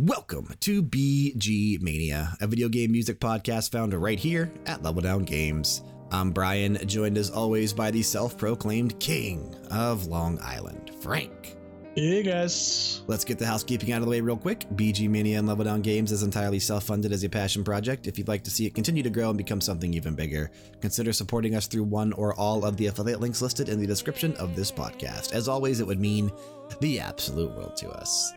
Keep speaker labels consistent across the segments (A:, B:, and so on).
A: Welcome to BG Mania, a video game music podcast found right here at Level Down Games. I'm Brian, joined as always by the self proclaimed king of Long Island, Frank.
B: Hey guys.
A: Let's get the housekeeping out of the way real quick. BG Mania and Level Down Games is entirely self funded as a passion project. If you'd like to see it continue to grow and become something even bigger, consider supporting us through one or all of the affiliate links listed in the description of this podcast. As always, it would mean the absolute world to us.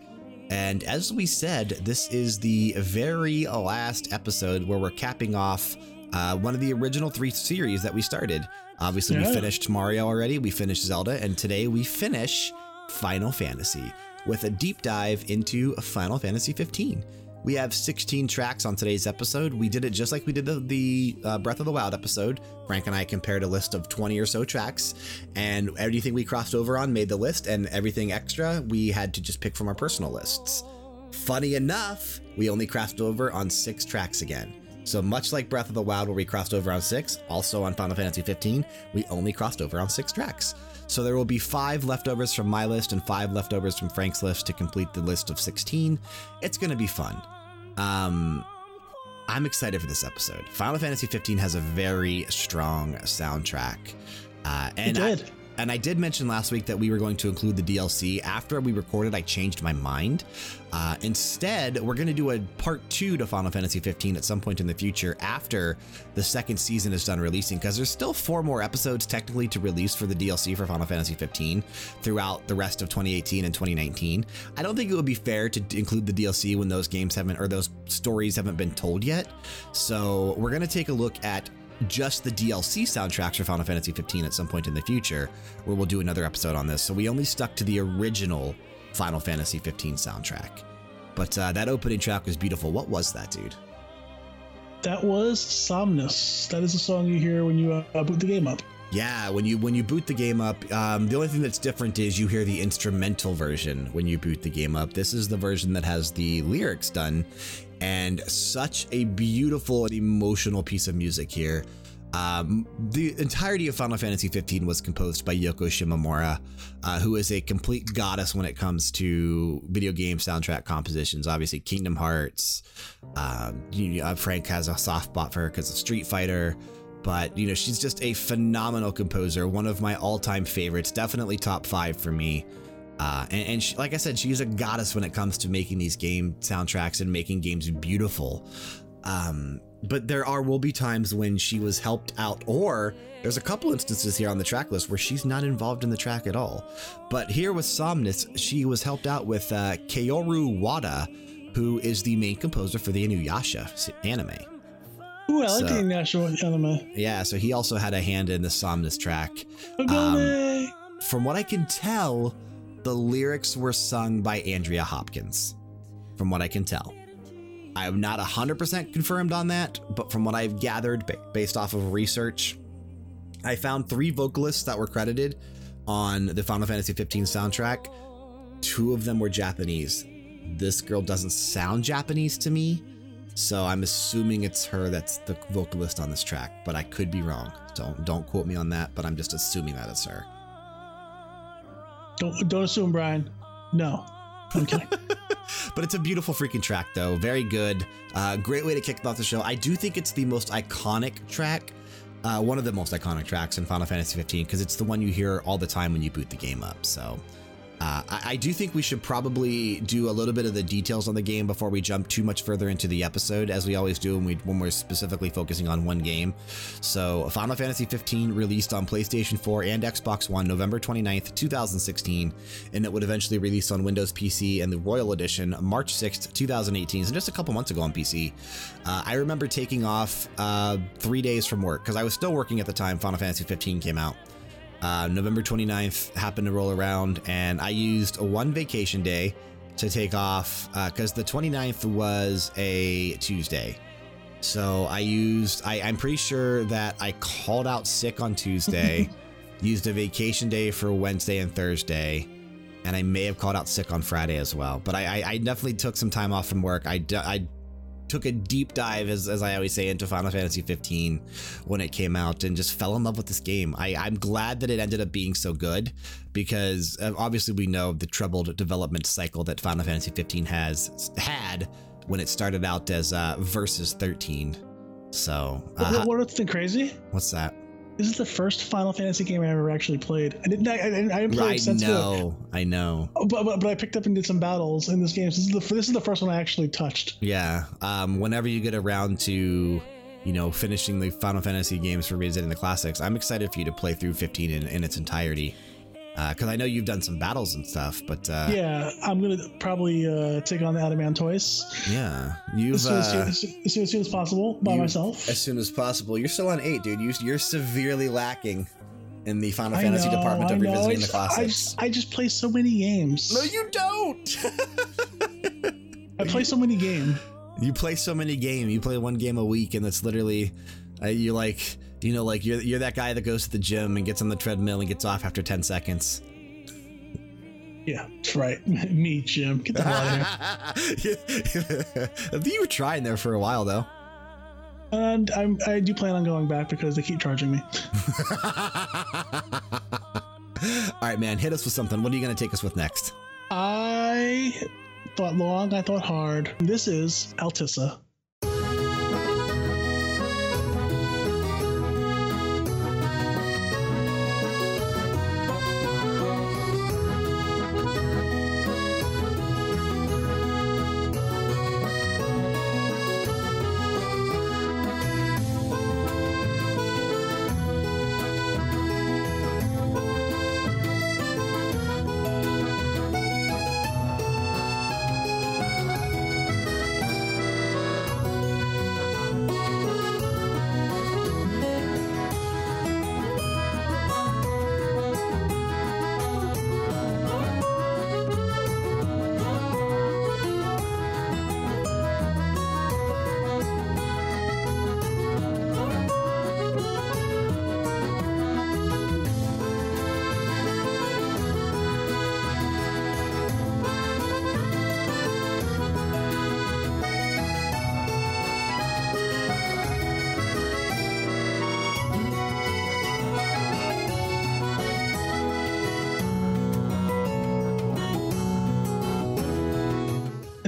A: And as we said, this is the very last episode where we're capping off uh, one of the original three series that we started. Obviously, we finished Mario already, we finished Zelda, and today we finish Final Fantasy with a deep dive into Final Fantasy 15. We have 16 tracks on today's episode. We did it just like we did the, uh, Breath of the Wild episode. Frank and I compared a list of 20 or so tracks, and everything we crossed over on made the list, and everything extra we had to just pick from our personal lists. Funny enough, we only crossed over on six tracks again. So much like Breath of the Wild, where we crossed over on six, also on Final Fantasy 15, we only crossed over on six tracks. So there will be five leftovers from my list and five leftovers from Frank's list to complete the list of 16. It's going to be fun. Um, I'm excited for this episode. Final Fantasy 15 has a very strong soundtrack. Uh, and
B: It
A: I-. and I did mention last week that we were going to include the DLC. After we recorded, I changed my mind. Uh, instead, we're going to do a part two to Final Fantasy 15 at some point in the future after the second season is done releasing, because there's still four more episodes technically to release for the DLC for Final Fantasy 15 throughout the rest of 2018 and 2019. I don't think it would be fair to include the DLC when those games haven't, or those stories haven't been told yet. So we're going to take a look at just the DLC soundtracks for Final Fantasy 15 at some point in the future, where we'll do another episode on this. So we only stuck to the original Final Fantasy 15 soundtrack. But uh, that opening track was beautiful. What was that, dude?
B: That was Somnus. That is a song you hear when you uh, boot the game up.
A: Yeah, when you when you boot the game up, um, the only thing that's different is you hear the instrumental version when you boot the game up. This is the version that has the lyrics done, and such a beautiful and emotional piece of music here. Um, the entirety of Final Fantasy 15 was composed by Yoko Shimomura, uh, who is a complete goddess when it comes to video game soundtrack compositions. Obviously, Kingdom Hearts. Um, you, uh, Frank has a soft spot for her because of Street Fighter but you know she's just a phenomenal composer one of my all-time favorites definitely top five for me uh, and, and she, like i said she's a goddess when it comes to making these game soundtracks and making games beautiful um, but there are will be times when she was helped out or there's a couple instances here on the track list where she's not involved in the track at all but here with somnus she was helped out with uh, kaoru wada who is the main composer for the inuyasha anime
B: Ooh, I like
A: So-
B: the Inuyasha anime.
A: yeah, so he also had a hand in the Somnus track.
B: Agame!
A: From what I can tell, the lyrics were sung by Andrea Hopkins. From what I can tell. I am not 100% confirmed on that, but from what I've gathered based off of research, I found three vocalists that were credited on the Final Fantasy 15 soundtrack. Two of them were Japanese. This girl doesn't sound Japanese to me, so I'm assuming it's her that's the vocalist on this track, but I could be wrong. Don't don't quote me on that, but I'm just assuming that it's her.
B: Don't don't assume, Brian. No. I'm kidding.
A: But it's a beautiful freaking track, though. Very good. Uh, great way to kick off the show. I do think it's the most iconic track, uh, one of the most iconic tracks in Final Fantasy 15, because it's the one you hear all the time when you boot the game up. So. Uh, I, I do think we should probably do a little bit of the details on the game before we jump too much further into the episode, as we always do when, we, when we're specifically focusing on one game. So, Final Fantasy 15 released on PlayStation 4 and Xbox One November 29th, 2016, and it would eventually release on Windows PC and the Royal Edition March 6th, 2018, so just a couple months ago on PC. Uh, I remember taking off uh, three days from work because I was still working at the time Final Fantasy 15 came out. Uh, November 29th happened to roll around, and I used one vacation day to take off because the 29th was a Tuesday. So I used, I, I'm pretty sure that I called out sick on Tuesday, used a vacation day for Wednesday and Thursday, and I may have called out sick on Friday as well. But I, I, I definitely took some time off from work. I, d- I took a deep dive, as, as I always say, into Final Fantasy 15 when it came out and just fell in love with this game. I, I'm glad that it ended up being so good because uh, obviously we know the troubled development cycle that Final Fantasy 15 has had when it started out as uh, Versus 13. So, uh,
B: what, what, what's the crazy?
A: What's that?
B: This is the first Final Fantasy game I ever actually played. I didn't. I, I, I didn't play
A: I know. I know.
B: Oh, but, but but I picked up and did some battles in this game. This is the this is the first one I actually touched.
A: Yeah. Um. Whenever you get around to, you know, finishing the Final Fantasy games for revisiting the classics, I'm excited for you to play through 15 in, in its entirety because uh, I know you've done some battles and stuff, but uh,
B: yeah, I'm gonna probably uh, take on the Adamantoise.
A: Yeah, as
B: soon as,
A: uh,
B: as, soon, as, soon as possible by
A: you,
B: myself.
A: As soon as possible. You're still on eight, dude. You, you're severely lacking in the Final Fantasy
B: know,
A: department of revisiting the classics.
B: I just, I just play so many games.
A: No, you don't.
B: I play so many games.
A: You play so many games. You play one game a week, and that's literally uh, you like you know like you're you're that guy that goes to the gym and gets on the treadmill and gets off after ten seconds.
B: Yeah, that's right. Me, Jim. Get the hell out
A: of here. You were trying there for a while, though.
B: And I'm, I do plan on going back because they keep charging me.
A: All right, man, hit us with something. What are you going to take us with next?
B: I thought long, I thought hard. This is Altissia.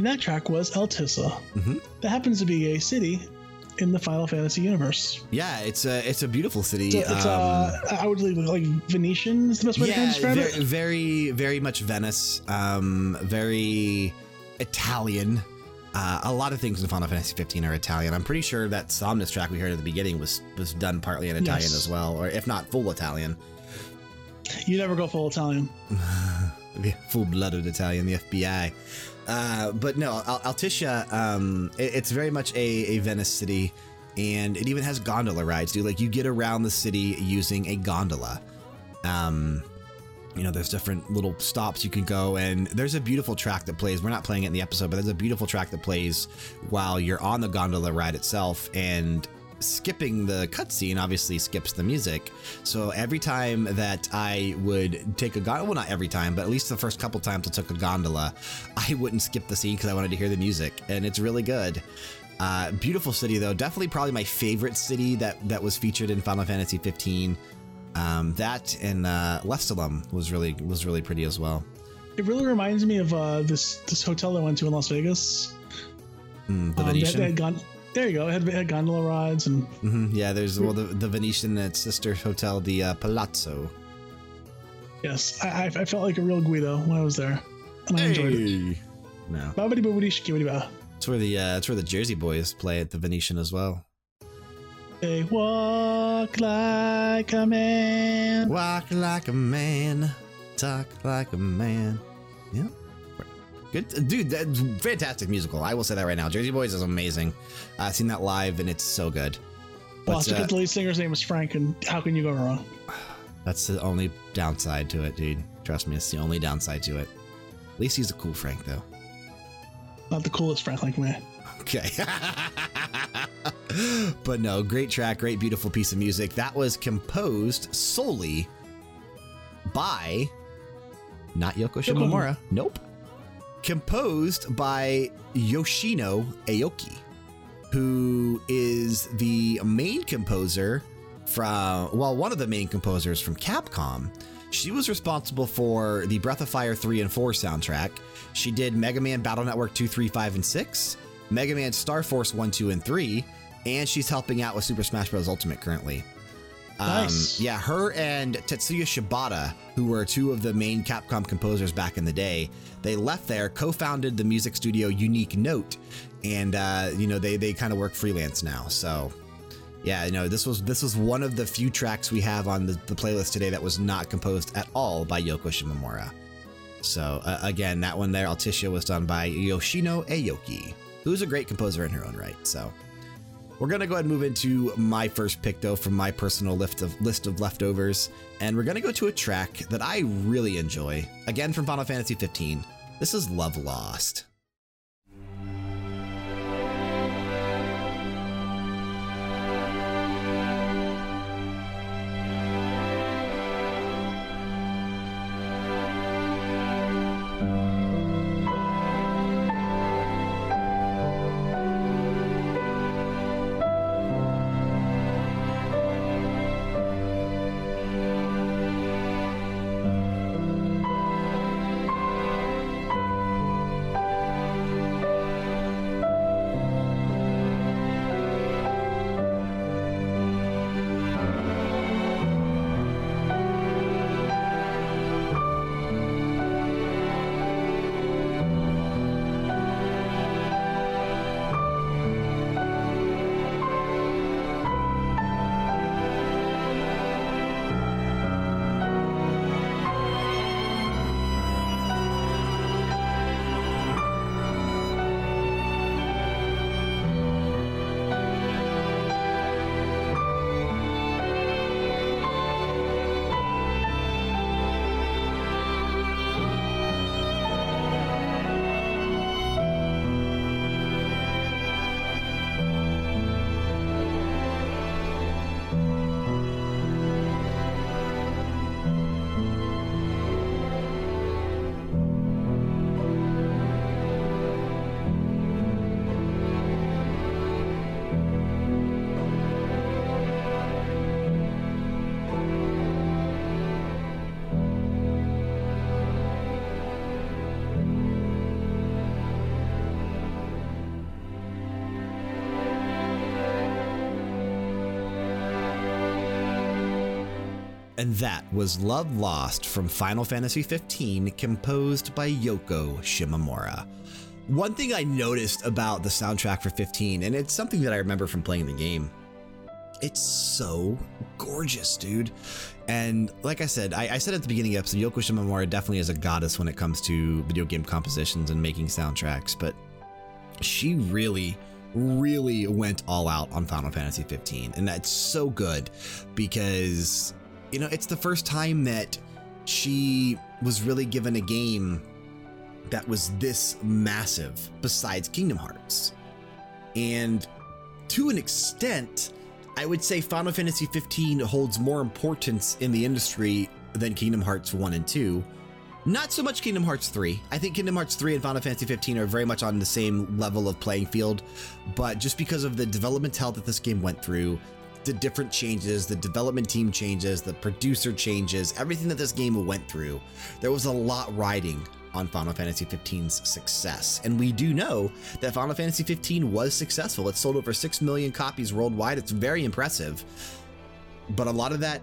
B: And that track was Altissia.
A: Mm-hmm.
B: That happens to be a city in the Final Fantasy universe.
A: Yeah, it's a it's a beautiful city.
B: So it's uh, um, I would believe like Venetian is the best way
A: yeah,
B: to describe
A: very,
B: it.
A: Very, very much Venice. Um, very Italian. Uh, a lot of things in Final Fantasy 15 are Italian. I'm pretty sure that Somnus track we heard at the beginning was was done partly in Italian
B: Yes.
A: as well, or if not full Italian.
B: You never go full Italian.
A: full blooded Italian, the FBI. Uh, but no, Al- Altissia, um, it- it's very much a, a Venice city, and it even has gondola rides, dude. Like you get around the city using a gondola. Um, you know, there's different little stops you can go, and there's a beautiful track that plays. We're not playing it in the episode, but there's a beautiful track that plays while you're on the gondola ride itself, and skipping the cutscene obviously skips the music. So every time that I would take a gondola, well, not every time, but at least the first couple times I took a gondola, I wouldn't skip the scene because I wanted to hear the music, and it's really good. Uh, beautiful city though, definitely probably my favorite city that that was featured in Final Fantasy 15. Um, that and uh, Lestallum was really was really pretty as well.
B: It really reminds me of uh, this this hotel I went to in Las Vegas.
A: Mm, the
B: Um,
A: Venetian.
B: had gon- there you go. It had, it had gondola rides and
A: Mhm, Yeah, there's well the, the Venetian its sister hotel, the uh, Palazzo.
B: yes, I, I I felt like a real Guido when I was there, and I enjoyed it.
A: No,
B: Babidi boobidi shikibidi ba.
A: that's where the uh, that's where the Jersey Boys play at the Venetian as well.
B: They walk like a man.
A: Walk like a man, talk like a man. Yeah. Good, dude. That's fantastic musical. I will say that right now. Jersey Boys is amazing. I've seen that live and it's so good.
B: Well, it's
A: uh,
B: the lead singer's name is Frank, and how can you go wrong?
A: that's the only downside to it, dude. Trust me, it's the only downside to it. At least he's a cool Frank, though.
B: Not the coolest Frank like me.
A: Okay. but no, great track, great, beautiful piece of music. That was composed solely by not Yoko Shimomura. Nope. Composed by Yoshino Aoki. who is the main composer from, well, one of the main composers from Capcom. She was responsible for the Breath of Fire 3 and 4 soundtrack. She did Mega Man Battle Network 2, 3, 5, and 6, Mega Man Star Force 1, 2, and 3, and she's helping out with Super Smash Bros. Ultimate currently.
B: Nice.
A: Um, yeah, her and Tetsuya Shibata, who were two of the main Capcom composers back in the day, they left there, co founded the music studio Unique Note, and, uh, you know, they, they kind of work freelance now. So, yeah, you know, this was this was one of the few tracks we have on the, the playlist today that was not composed at all by Yoko Shimomura. So, uh, again, that one there, Altissia, was done by Yoshino Aoki, who's a great composer in her own right. So, we're going to go ahead and move into my first pick, though, from my personal list of, list of leftovers. And we're going to go to a track that I really enjoy. Again, from Final Fantasy 15. This is Love Lost. And that was Love Lost from Final Fantasy XV, composed by Yoko Shimomura. One thing I noticed about the soundtrack for 15, and it's something that I remember from playing the game, it's so gorgeous, dude. And like I said, I, I said at the beginning of the episode, Yoko Shimomura definitely is a goddess when it comes to video game compositions and making soundtracks, but she really really went all out on Final Fantasy 15 and that's so good because you know it's the first time that she was really given a game that was this massive besides Kingdom Hearts and to an extent I would say Final Fantasy 15 holds more importance in the industry than Kingdom Hearts 1 and 2 not so much Kingdom Hearts 3. I think Kingdom Hearts 3 and Final Fantasy 15 are very much on the same level of playing field, but just because of the development hell that this game went through, the different changes, the development team changes, the producer changes, everything that this game went through, there was a lot riding on Final Fantasy 15's success. And we do know that Final Fantasy 15 was successful. It sold over 6 million copies worldwide. It's very impressive. But a lot of that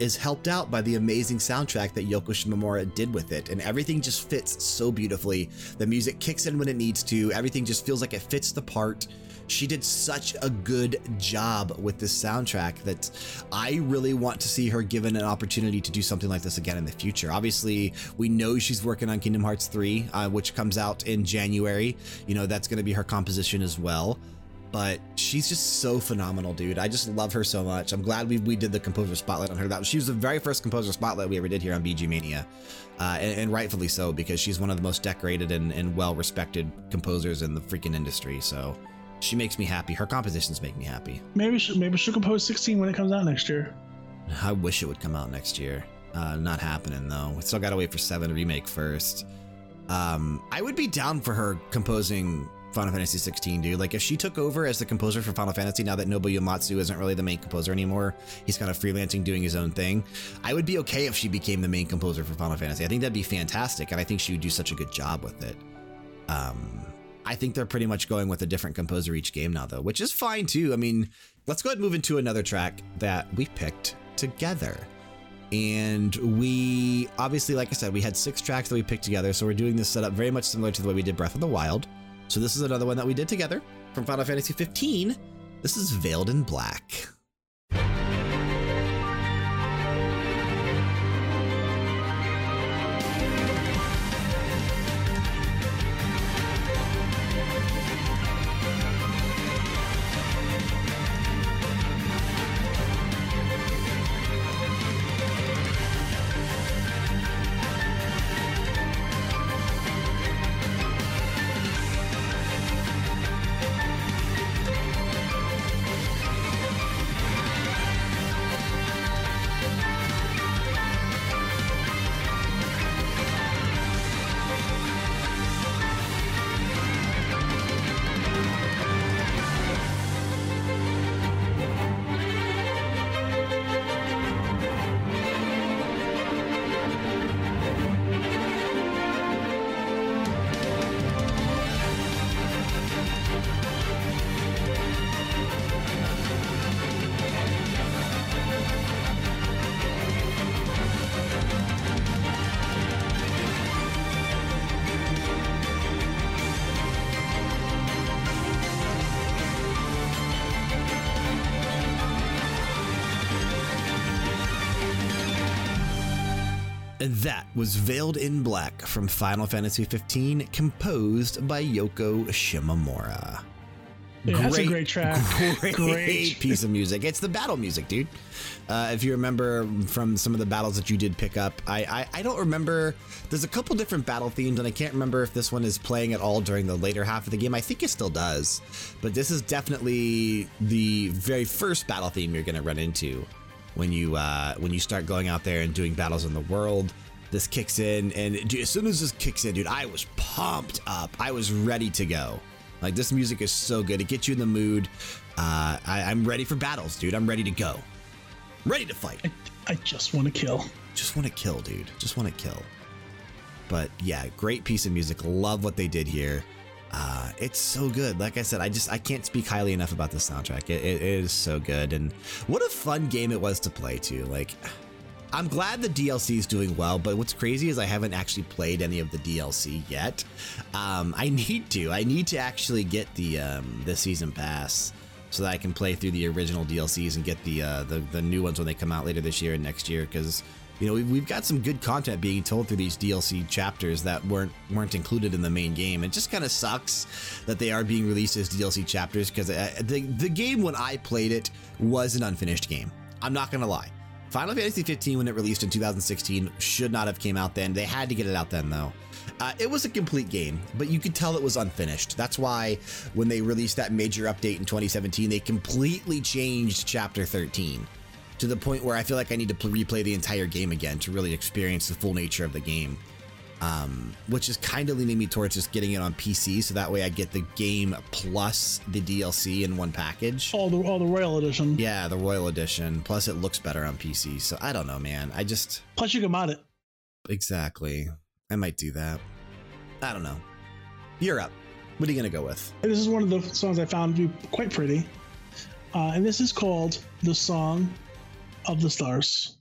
A: is helped out by the amazing soundtrack that Yoko Shimomura did with it. And everything just fits so beautifully. The music kicks in when it needs to, everything just feels like it fits the part. She did such a good job with this soundtrack that I really want to see her given an opportunity to do something like this again in the future. Obviously, we know she's working on Kingdom Hearts 3, uh, which comes out in January. You know, that's going to be her composition as well but she's just so phenomenal, dude. I just love her so much. I'm glad we, we did the composer spotlight on her. That she was the very first composer spotlight we ever did here on BG Mania, uh, and, and, rightfully so because she's one of the most decorated and, and well respected composers in the freaking industry. So she makes me happy. Her compositions make me happy.
B: Maybe she, maybe she'll compose 16 when it comes out next year.
A: I wish it would come out next year. Uh, not happening though. We still got to wait for Seven remake first. Um, I would be down for her composing Final Fantasy 16, dude. Like, if she took over as the composer for Final Fantasy now that Nobuo Uematsu isn't really the main composer anymore, he's kind of freelancing doing his own thing. I would be okay if she became the main composer for Final Fantasy. I think that'd be fantastic, and I think she would do such a good job with it. Um, I think they're pretty much going with a different composer each game now, though, which is fine too. I mean, let's go ahead and move into another track that we picked together. And we obviously, like I said, we had six tracks that we picked together. So we're doing this setup very much similar to the way we did Breath of the Wild. So this is another one that we did together from Final Fantasy 15. This is Veiled in Black. And that was Veiled in Black from Final Fantasy XV, composed by Yoko Shimomura.
B: Yeah, that's a great track.
A: Great,
B: Great.
A: piece of music. It's the battle music, dude. Uh, if you remember from some of the battles that you did pick up, I, I I don't remember. There's a couple different battle themes, and I can't remember if this one is playing at all during the later half of the game. I think it still does, but this is definitely the very first battle theme you're going to run into when you uh, when you start going out there and doing battles in the world. This kicks in, and dude, as soon as this kicks in, dude, I was pumped up. I was ready to go. Like this music is so good; it gets you in the mood. Uh, I, I'm ready for battles, dude. I'm ready to go. Ready to fight.
B: I, I just want to kill.
A: Just want to kill, dude. Just want to kill. But yeah, great piece of music. Love what they did here. Uh, it's so good. Like I said, I just I can't speak highly enough about the soundtrack. It, it, is so good, and what a fun game it was to play too. Like, I'm glad the DLC is doing well, but what's crazy is I haven't actually played any of the DLC yet. Um, I need to. I need to actually get the um, the season pass so that I can play through the original DLCs and get the uh, the the new ones when they come out later this year and next year because you know we've, we've got some good content being told through these DLC chapters that weren't weren't included in the main game. It just kind of sucks that they are being released as DLC chapters because uh, the the game when I played it was an unfinished game. I'm not gonna lie. Final Fantasy 15 when it released in 2016 should not have came out then. They had to get it out then though. Uh, it was a complete game, but you could tell it was unfinished. That's why when they released that major update in 2017, they completely changed Chapter 13 to the point where I feel like I need to replay the entire game again to really experience the full nature of the game. Um, which is kind of leaning me towards just getting it on PC, so that way I get the game plus the DLC in one package.
B: All the all the Royal Edition.
A: Yeah, the Royal Edition. Plus, it looks better on PC. So I don't know, man. I just
B: Plus, you can mod it.
A: exactly. I might do that. I don't know. You're up. What are you gonna go with?
B: This is one of the songs I found to be quite pretty, uh, and this is called "The Song of the Stars."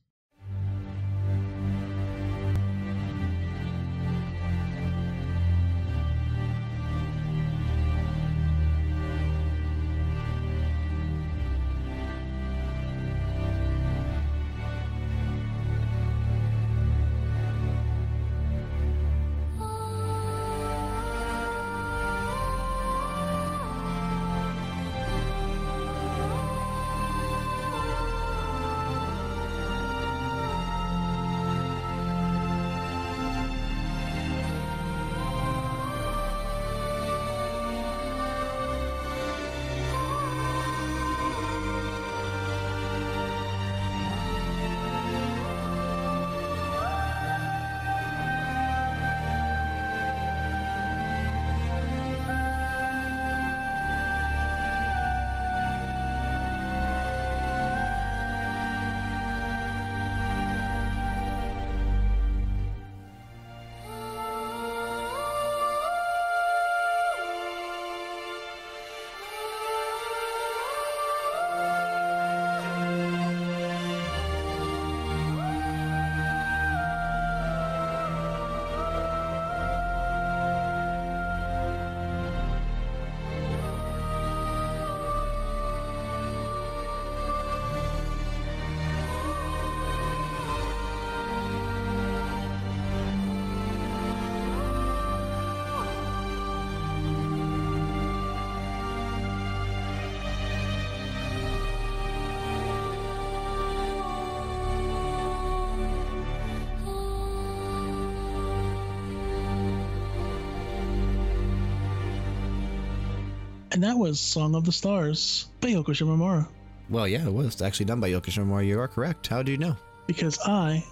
B: And that was Song of the Stars by Yoko Shimomura.
A: Well, yeah, it was actually done by Yoko Shimomura. You are correct. How do you know?
B: Because I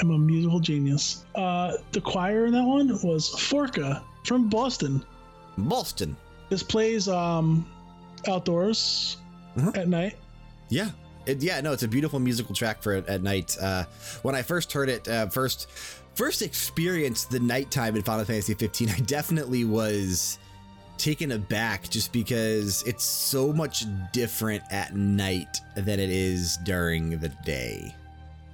B: am a musical genius. Uh, the choir in that one was Forca from Boston.
A: Boston.
B: This plays um, outdoors
A: Uh-huh.
B: at night.
A: Yeah. It, yeah, no, it's a beautiful musical track for it at night. Uh, when I first heard it, uh, first first experienced the nighttime in Final Fantasy 15, I definitely was taken aback just because it's so much different at night than it is during the day.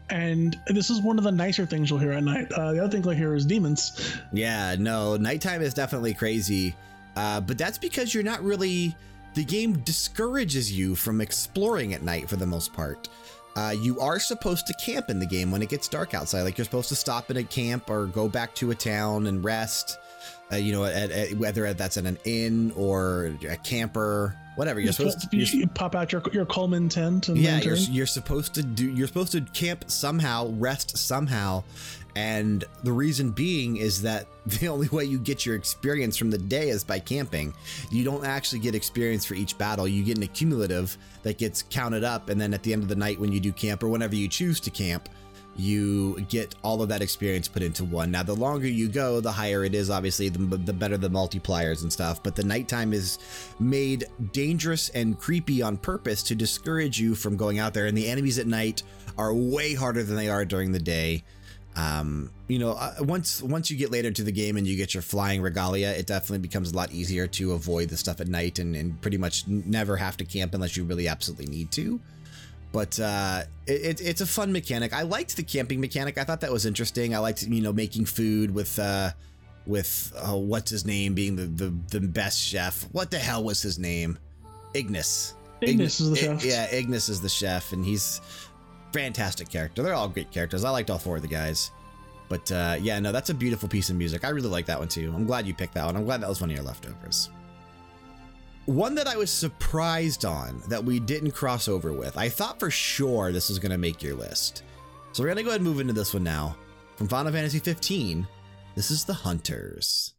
B: And this is one of the nicer things you'll hear at night. Uh, the other thing you'll hear is demons.
A: Yeah, no, nighttime is definitely crazy. Uh, but that's because you're not really. The game discourages you from exploring at night for the most part. Uh, you are supposed to camp in the game when it gets dark outside. Like you're supposed to stop in a camp or go back to a town and rest. Uh, you know, at, at, whether that's at an inn or a camper, whatever. You're, supposed to.
B: you, you pop out your your Coleman tent and
A: yeah, you're, you're supposed to do. You're supposed to camp somehow, rest somehow, and the reason being is that the only way you get your experience from the day is by camping. You don't actually get experience for each battle. You get an accumulative that gets counted up, and then at the end of the night, when you do camp or whenever you choose to camp, you get all of that experience put into one. Now, the longer you go, the higher it is, obviously, the, the better the multipliers and stuff. But the nighttime is made dangerous and creepy on purpose to discourage you from going out there. And the enemies at night are way harder than they are during the day. Um, you know, uh, once once you get later into the game and you get your flying regalia, it definitely becomes a lot easier to avoid the stuff at night and, and pretty much never have to camp unless you really absolutely need to. But uh, it, it, it's a fun mechanic. I liked the camping mechanic. I thought that was interesting. I liked you know making food with uh, with uh, what's his name being the, the the best chef. What the hell was his name? Ignis.
B: Ignis is the
A: I-
B: chef.
A: Yeah, Ignis is the chef, and he's fantastic character. They're all great characters. I liked all four of the guys. But uh, yeah, no, that's a beautiful piece of music. I really like that one too. I'm glad you picked that one. I'm glad that was one of your leftovers. One that I was surprised on that we didn't cross over with. I thought for sure this was going to make your list. So we're going to go ahead and move into this one now. From Final Fantasy 15, this is The Hunters.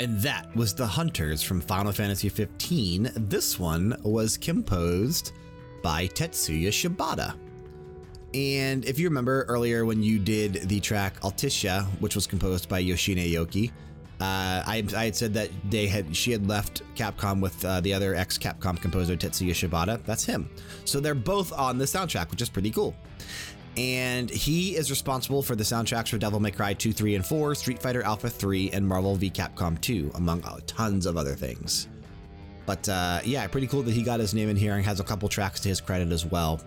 A: And that was The Hunters from Final Fantasy XV. This one was composed by Tetsuya Shibata. And if you remember earlier when you did the track Altissia, which was composed by Yoshino Aoki, uh, I, I had said that they had she had left Capcom with uh, the other ex Capcom composer Tetsuya Shibata. That's him. So they're both on the soundtrack, which is pretty cool. And he is responsible for the soundtracks for Devil May Cry 2, 3, and 4, Street Fighter Alpha 3, and Marvel v Capcom 2, among tons of other things. But uh, yeah, pretty cool that he got his name in here and has a couple tracks to his credit as well.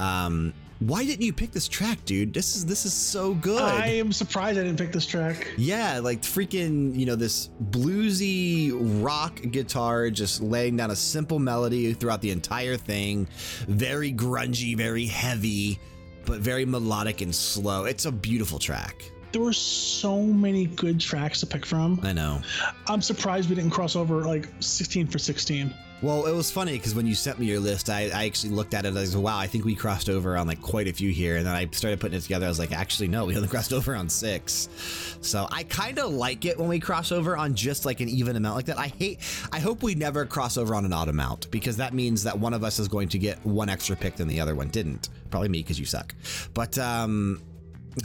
A: Um, why didn't you pick this track, dude? This is this is so good.
B: I am surprised I didn't pick this track.
A: Yeah, like freaking, you know, this bluesy rock guitar just laying down a simple melody throughout the entire thing. Very grungy, very heavy. But very melodic and slow. It's a beautiful track.
B: There were so many good tracks to pick from.
A: I know.
B: I'm surprised we didn't cross over like 16 for 16.
A: Well, it was funny because when you sent me your list, I, I actually looked at it. Like, wow, I think we crossed over on like quite a few here. And then I started putting it together. I was like, actually, no, we only crossed over on six. So I kind of like it when we cross over on just like an even amount like that. I hate, I hope we never cross over on an odd amount because that means that one of us is going to get one extra pick than the other one didn't. Probably me because you suck. But, um,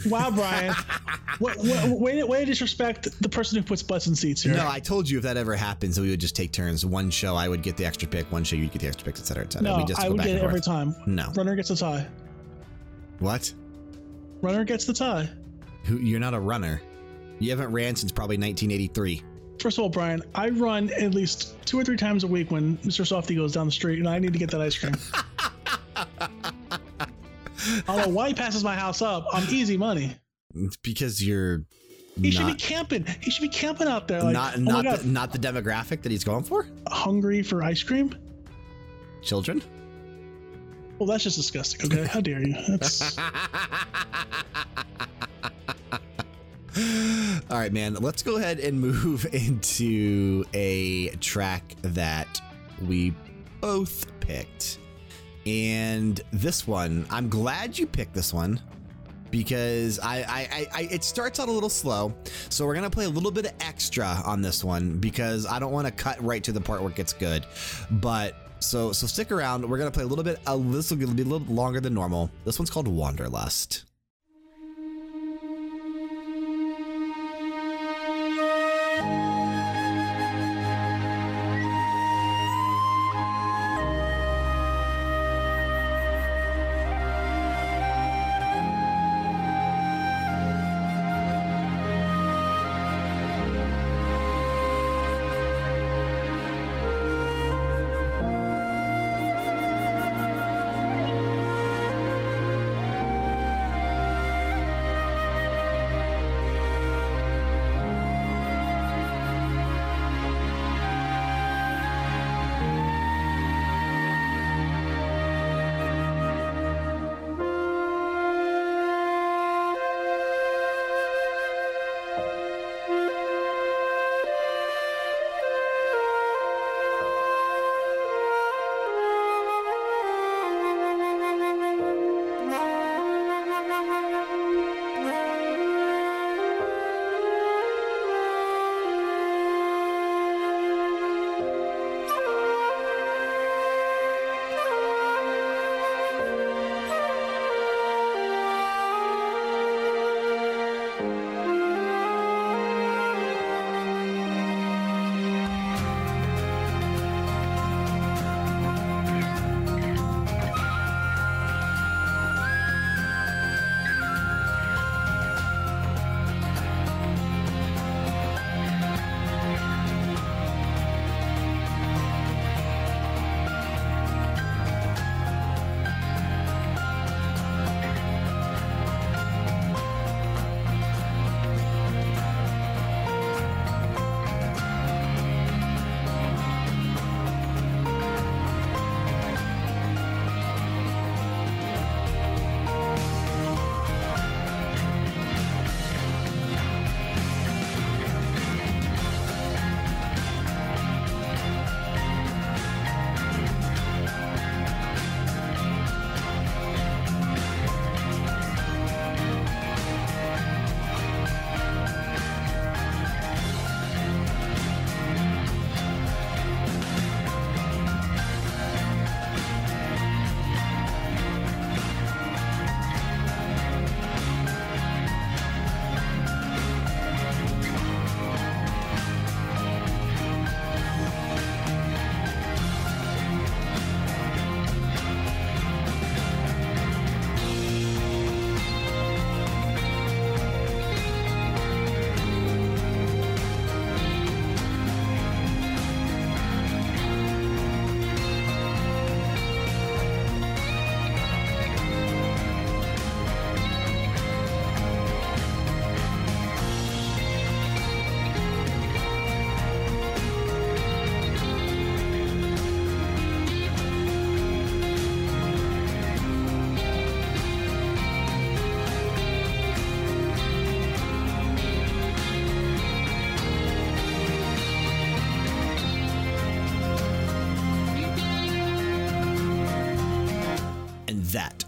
B: Wow, Brian. way, way to disrespect the person who puts butts in seats here.
A: No, I told you if that ever happens, that we would just take turns. One show I would get the extra pick, one show you'd get the extra picks, et cetera, et cetera.
B: No,
A: we just
B: I
A: go
B: would get it every time.
A: No.
B: Runner gets a tie.
A: What?
B: Runner gets the tie.
A: Who, you're not a runner. You haven't ran since probably 1983.
B: First of all, Brian, I run at least two or three times a week when Mr. Softee goes down the street, and I need to get that ice cream. Know why he passes my house up. I'm easy money.
A: It's because you're
B: He should be camping. He should be camping out there. Like,
A: not
B: oh
A: not the, not the demographic that he's going for.
B: hungry for ice cream?
A: Children.
B: Well, that's just disgusting. Okay, how dare you? That's
A: All right, man. Let's go ahead and move into a track that we both picked. And this one, I'm glad you picked this one because I, I, I, it starts out a little slow. So we're gonna play a little bit of extra on this one because I don't want to cut right to the part where it gets good. But so so stick around. We're gonna play a little bit. This will be a little longer than normal. This one's called Wanderlust.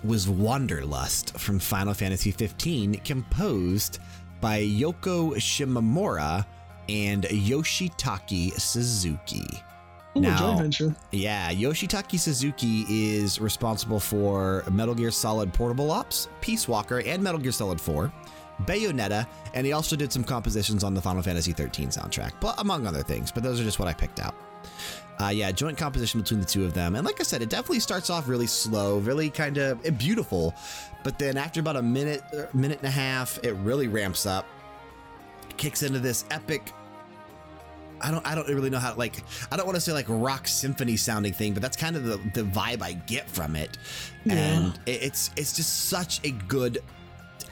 A: Was Wanderlust from Final Fantasy XV, composed by Yoko Shimomura and Yoshitaka Suzuki.
B: Ooh,
A: Now-. Yeah, Yoshitaka Suzuki is responsible for Metal Gear Solid Portable Ops, Peace Walker, and Metal Gear Solid 4, Bayonetta, and he also did some compositions on the Final Fantasy 13 soundtrack, but among other things. But those are just what I picked out. Uh, yeah, joint composition between the two of them. And like I said, it definitely starts off really slow, really kind of beautiful. But then after about a minute, er, minute and a half, it really ramps up, kicks into this epic I don't I don't really know how to like I don't want to say like rock symphony sounding thing, but that's kind of the, the vibe I get from it. And it, it's it's just such a good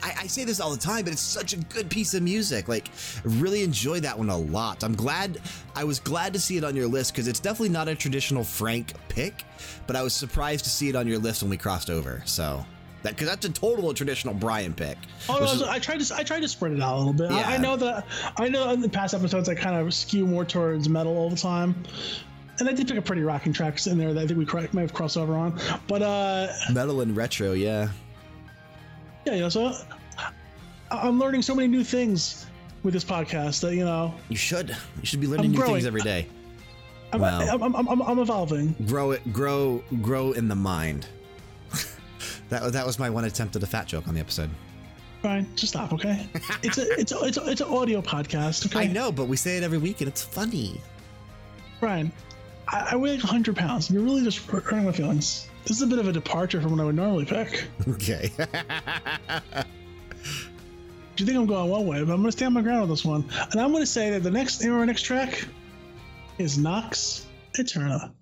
A: I, I say this all the time, but it's such a good piece of music. Like, really enjoy that one a lot. I'm glad I was glad to see it on your list because it's definitely not a traditional Frank pick, but I was surprised to see it on your list when we crossed over. So that because that's a total traditional Brian pick.
B: Oh, no,
A: is-
B: I tried to I tried to spread it out a little bit. I, I know that I know in the past episodes I kind of skew more towards metal all the time, and I did pick a pretty rocking tracks in there that I think we might have crossed over on. But uh,
A: metal and retro, yeah.
B: Yeah, you know, so I'm learning so many new things with this podcast that you know
A: You should. You should be learning
B: I'm
A: new
B: growing.
A: things every day.
B: I'm,
A: Wow.
B: I'm, I'm, I'm, evolving.
A: grow it grow grow in the mind that, was- that was my one attempt at a fat joke on the episode
B: Fine, just stop, okay? It's a it's a, it's a, it's an audio podcast, okay?
A: i know but we say it every week and it's funny
B: Brian, I, I weigh like 100 pounds, and you're really just hurting my feelings. This is a bit of a departure from what I would normally pick.
A: okay
B: Do you think I'm going one way? But I'm going to stand my ground on this one. And I'm going to say that the next our next track is Nox Eterna.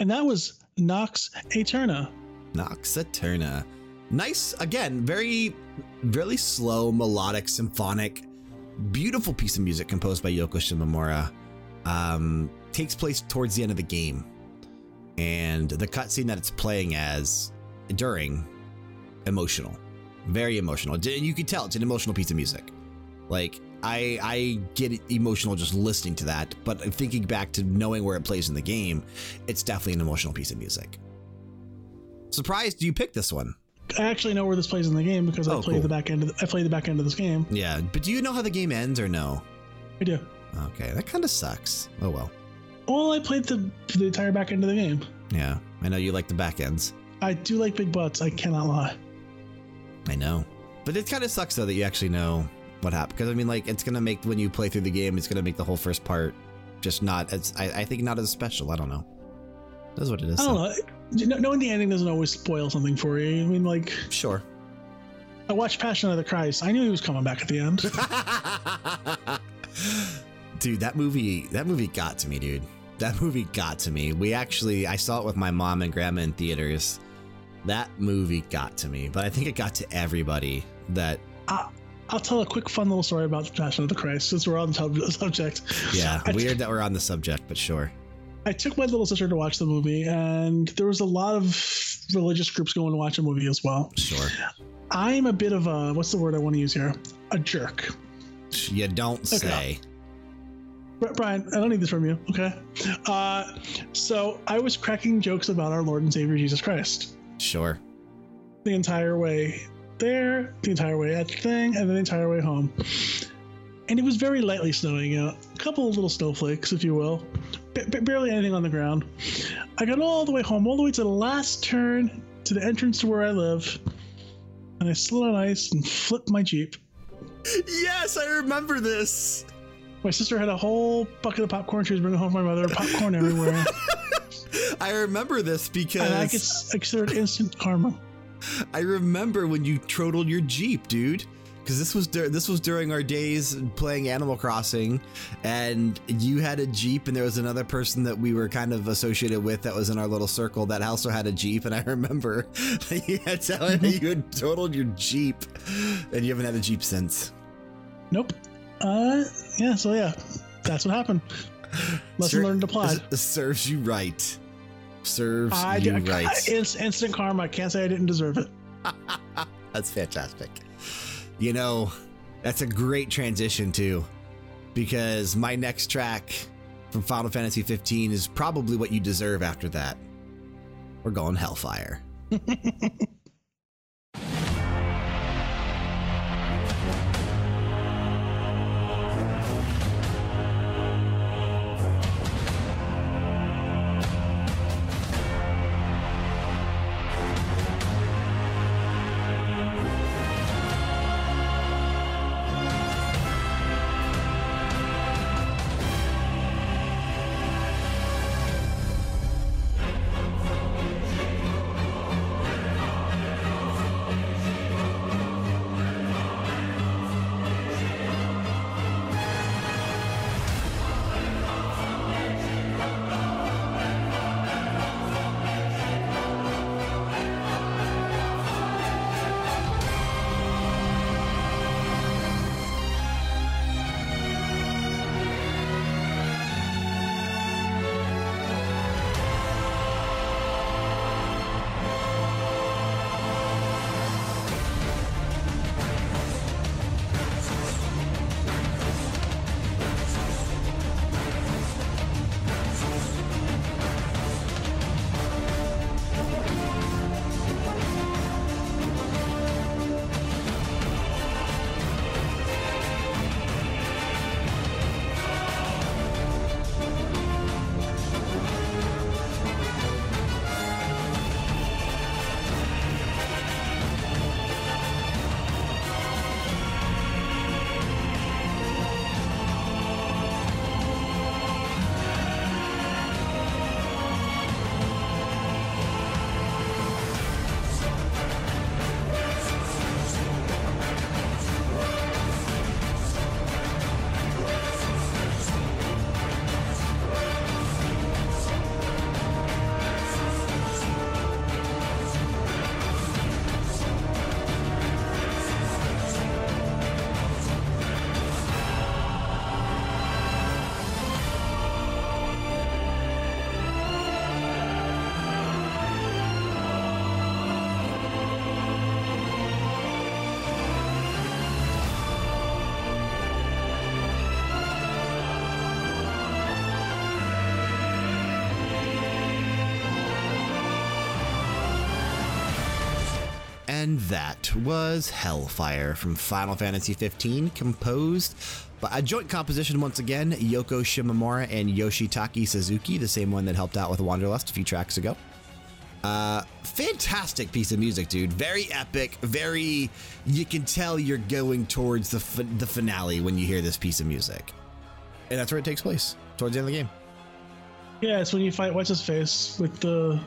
B: And that was Nox Eterna.
A: nox eterna. Nice again very very slow melodic symphonic beautiful piece of music composed by yoko shimomura. Um, takes place towards the end of the game. And the cutscene that it's playing as during emotional. Very emotional. You can tell it's an emotional piece of music. Like I I get emotional just listening to that, but thinking back to knowing where it plays in the game, it's definitely an emotional piece of music. Surprised you picked this one.
B: I actually know where this plays in the game because I
A: Oh,
B: played
A: cool.
B: the back end. Of the, I played the back end of this game.
A: Yeah, but do you know how the game ends or no?
B: I do.
A: Okay, that kind of sucks. Oh well.
B: Well, I played the the entire back end of the game.
A: Yeah, I know you like the back ends.
B: I do like big butts. I cannot lie.
A: I know. But it kind of sucks though that you actually know what happened. Because I mean, like, it's gonna make when you play through the game, it's gonna make the whole first part just not as I, I think not as special. I don't know. That's what it is.
B: I don't know. Know. Knowing the ending doesn't always spoil something for you. I mean, like
A: Sure.
B: I watched Passion of the Christ. I knew he was coming back at the end.
A: dude, that movie that movie got to me, dude. That movie got to me. We actually I saw it with my mom and grandma in theaters. That movie got to me, but I think it got to everybody that
B: I'll tell a quick, fun little story about the Passion of the Christ since we're on the subject.
A: yeah,
B: I-
A: weird that we're on the subject, but sure.
B: I took my little sister to watch the movie, and there was a lot of religious groups going to watch a movie as well.
A: Sure.
B: I'm a bit of a what's the word I want to use here? A jerk.
A: You don't say.
B: Brian, I don't need this from you, okay? Uh, so I was cracking jokes about our Lord and Savior Jesus Christ
A: Sure.
B: the entire way there, the entire way at the thing, and then the entire way home. And it was very lightly snowing out, a couple of little snowflakes, if you will, barely anything on the ground. I got all the way home, all the way to the last turn to the entrance to where I live, and I slid on ice and flipped my Jeep.
A: Yes, I remember this.
B: My sister had a whole bucket of popcorn she was bringing home for my mother, popcorn everywhere.
A: I remember this because
B: and I, I instant karma.
A: I remember when you trotled your Jeep, dude. Because this was dur- this was during our days playing Animal Crossing, and you had a Jeep, and there was another person that we were kind of associated with that was in our little circle that also had a Jeep, and I remember that you had telling you had totaled your Jeep, and you haven't had a Jeep since.
B: Nope. Uh, yeah, so yeah, that's what happened. Lesson
A: Sure-
B: learned applied.
A: Serves you right. Serves
B: I
A: you
B: did,
A: right.
B: It's instant karma. I can't say I didn't deserve it.
A: That's fantastic. You know, that's a great transition too, because my next track from Final Fantasy 15 is probably what you deserve after that. We're going Hellfire. that was Hellfire from Final Fantasy XV, composed by a joint composition once again, Yoko Shimomura and Yoshitaka Suzuki, the same one that helped out with Wanderlust a few tracks ago. Uh, fantastic piece of music, dude. Very epic. Very, you can tell you're going towards the the finale when you hear this piece of music, and that's where it takes place towards the end of the game.
B: Yeah, it's when you fight what's his face with the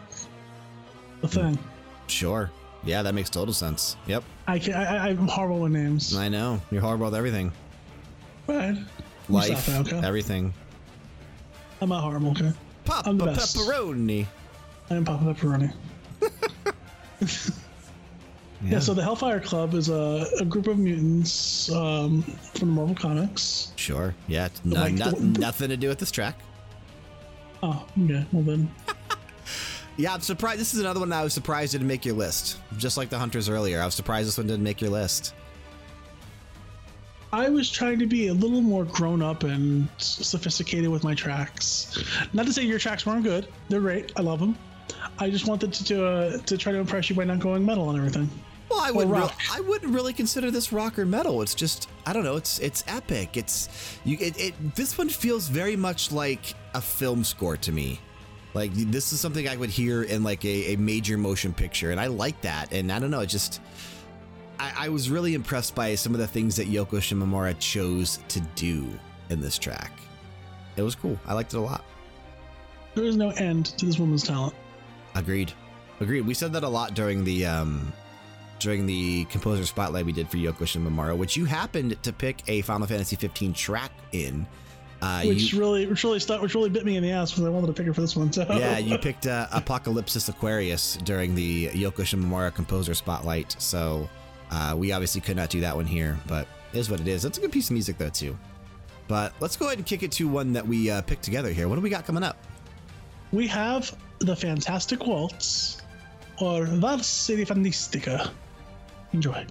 B: the thing.
A: Sure. Yeah, that makes total sense. Yep.
B: I can I, I'm horrible with names.
A: I know. You're horrible with everything.
B: Right.
A: Life,
B: that, okay?
A: everything.
B: I'm not horrible. Okay.
A: Papa
B: I'm the best.
A: pepperoni.
B: I am Papa Pepperoni. Yeah. so the Hellfire Club is a, a group of mutants um, from the Marvel Comics.
A: Sure. Yeah. it's No,
B: Like
A: no- nothing to do with this track.
B: Oh, okay. Well then,
A: Yeah, I'm surprised. This is another one that I was surprised didn't make your list. Just like the Hunters earlier, I was surprised this one didn't make your list.
B: I was trying to be a little more grown up and sophisticated with my tracks. Not to say your tracks weren't good; they're great. I love them. I just wanted to to, uh, to try to impress you by not going metal and everything.
A: Well, I wouldn't. Really. I wouldn't really consider this rock or metal. It's just I don't know. It's it's epic. It's you. It, it this one feels very much like a film score to me. Like this is something I would hear in like a, a major motion picture, and I like that. And I don't know. It just I, I was really impressed by some of the things that Yoko Shimomura chose to do in this track. It was cool. I liked it a lot.
B: There is no end to this woman's talent.
A: Agreed. Agreed. We said that a lot during the um, during the composer spotlight we did for Yoko Shimomura, which you happened to pick a Final Fantasy 15 track in. Uh,
B: which
A: you,
B: really, which really stuck, which really bit me in the ass because I wanted to pick her for this one. So
A: yeah, you picked uh, Apocalypsis Aquarius during the Yoko Shimomura composer spotlight. So uh, we obviously could not do that one here, but it is what it is. That's a good piece of music though too. But let's go ahead and kick it to one that we uh, picked together here. What do we got coming up?
B: we have the Fantastic Waltz or Valse di Fantastica. Enjoy.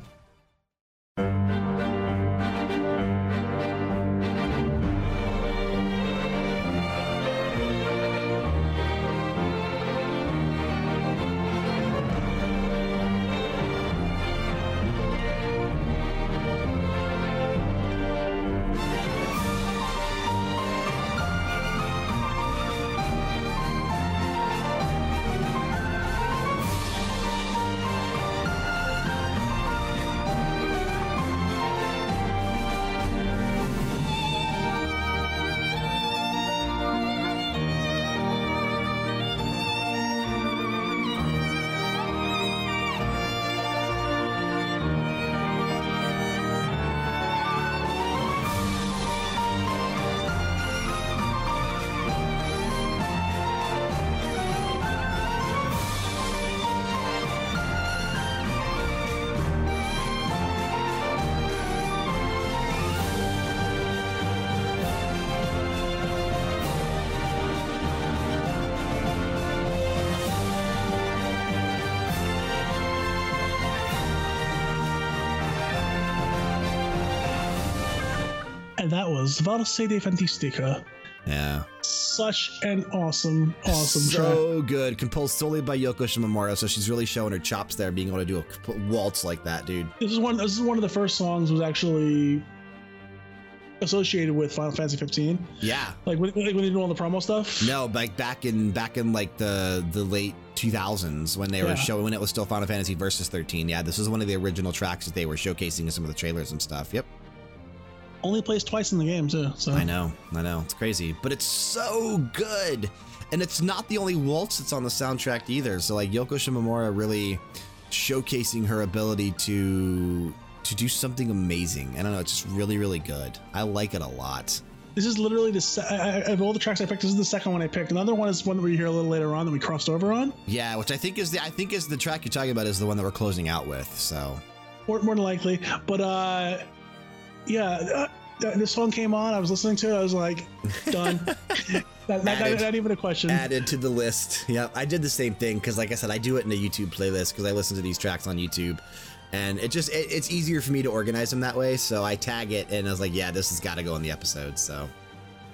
B: And that was Valse di Fantastica.
A: Yeah.
B: Such an awesome, awesome track.
A: so good. Composed solely by Yoko Shimomura, so she's really showing her chops there, being able to do a waltz like that, dude.
B: This is one. This is one of the first songs was actually associated with Final Fantasy 15.
A: Yeah.
B: Like when, like when they do all the promo stuff.
A: No, like back in back in like the the late 2000s when they were
B: Yeah.
A: showing when it was still Final Fantasy Versus 13. Yeah, this is one of the original tracks that they were showcasing in some of the trailers and stuff. Yep.
B: Only plays twice in the game too. So
A: I know, I know, it's crazy, but it's so good, and it's not the only waltz that's on the soundtrack either. So like Yoko Shimomura really showcasing her ability to to do something amazing. I don't know, it's just really, really good. I like it a lot.
B: This is literally the I, I, of all the tracks I picked. This is the second one I picked. Another one is one that we hear a little later on that we crossed over on.
A: Yeah, which I think is the I think is the track you're talking about is the one that we're closing out with. So
B: more, more than likely. But uh, yeah, uh, th- this song came on. I was listening to it. I was like, done. not, not,
A: Added.
B: not even a question.
A: added to the list. Yeah, I did the same thing because, like I said, I do it in a YouTube playlist because I listen to these tracks on YouTube, and it just it, it's easier for me to organize them that way. So I tag it, and I was like, yeah, this has got to go in the episode. So.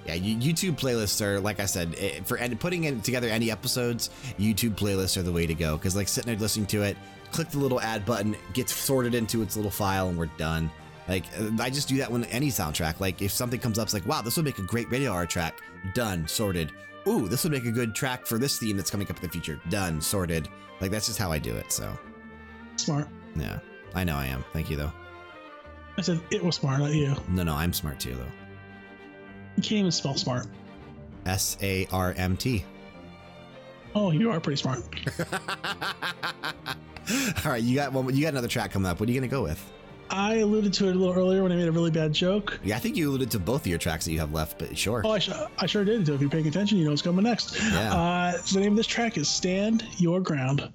A: Yeah, YouTube playlists are like I said eh, for and putting in together any episodes. YouTube playlists are the way to go because like sitting there listening to it, click the little add button, gets sorted into its little file, and we're done. Like uh, I just do that when any soundtrack. Like if something comes up, it's like, wow, this would make a great radio hour track. Done, sorted. Ooh, this would make a good track for this theme that's coming up in the future. Done, sorted. Like that's just how I do it. So
B: Smart.
A: yeah, I know I am. Thank you though.
B: I said it was smart, not you.
A: No, no, I'm smart too though.
B: You can't even spell smart.
A: S A R M T.
B: Oh, you are pretty smart.
A: All right, you got one. You got another track coming up. What are you gonna go with?
B: I alluded to it a little earlier when I made a really bad joke.
A: Yeah, I think you alluded to both of your tracks that you have left, but sure.
B: Oh, I, sh- I sure did. So if you're paying attention, you know what's coming next.
A: Yeah.
B: Uh, the name of this track is "Stand Your Ground."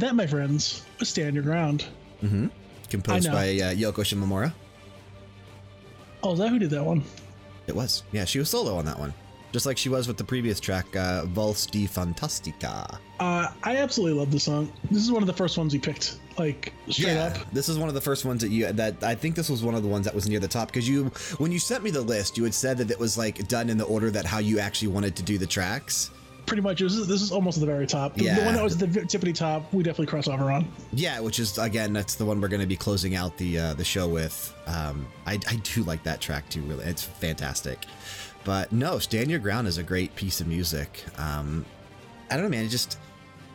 B: And that, my friends, was Stand Your Ground.
A: Mm-hmm. Composed by uh, Yoko Shimomura.
B: Oh, is that who did that one?
A: It was. Yeah, she was solo on that one. Just like she was with the previous track, uh, Valse di Fantastica.
B: Uh, I absolutely love this song. This is one of the first ones we picked, like straight
A: yeah,
B: up.
A: this is one of the first ones that you that I think this was one of the ones that was near the top because you when you sent me the list, you had said that it was like done in the order that how you actually wanted to do the tracks.
B: Pretty much, this is, this is almost at the very top. The, the one that was at the tippity top, we definitely cross over on.
A: Yeah, which is again that's the one we're going to be closing out the uh, the show with. Um, I I do like that track too. Really, it's fantastic. But no, Stand Your Ground is a great piece of music. Um, I don't know, man. It just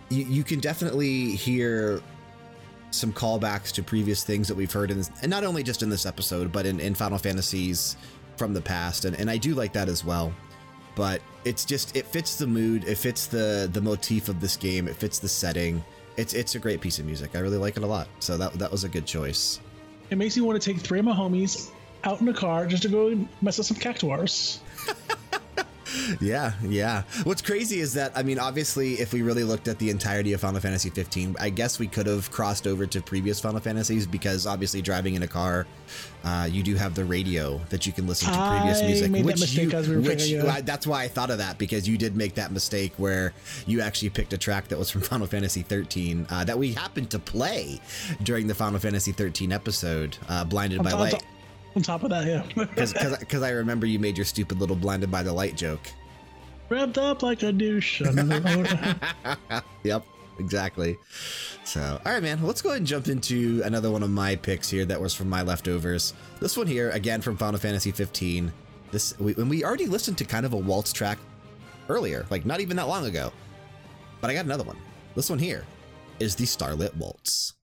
A: you, you can definitely hear some callbacks to previous things that we've heard in this, and not only just in this episode, but in, in Final Fantasies from the past, and, and I do like that as well. But it's just it fits the mood, it fits the the motif of this game, it fits the setting. It's it's a great piece of music. I really like it a lot. So that that was a good choice.
B: It makes me want to take three of my homies out in a car just to go mess up some cactuars.
A: Yeah, yeah. What's crazy is that I mean, obviously, if we really looked at the entirety of Final Fantasy 15, I guess we could have crossed over to previous Final Fantasies because obviously, driving in a car, uh, you do have the radio that you can listen to previous
B: I
A: music.
B: made that
A: which
B: mistake
A: you,
B: as we were
A: which that's why I thought of that because you did make that mistake where you actually picked a track that was from Final Fantasy 13 uh, that we happened to play during the Final Fantasy 13 episode, uh, "Blinded by Light."
B: On top of that, yeah.
A: Because I remember you made your stupid little "Blinded by the Light" joke.
B: Wrapped up like a douche.
A: Yep, exactly. So, all right, man, let's go ahead and jump into another one of my picks here that was from my leftovers. This one here, again from Final Fantasy 15. This, we, and we already listened to kind of a waltz track earlier, like not even that long ago. But I got another one. This one here is the Starlit Waltz.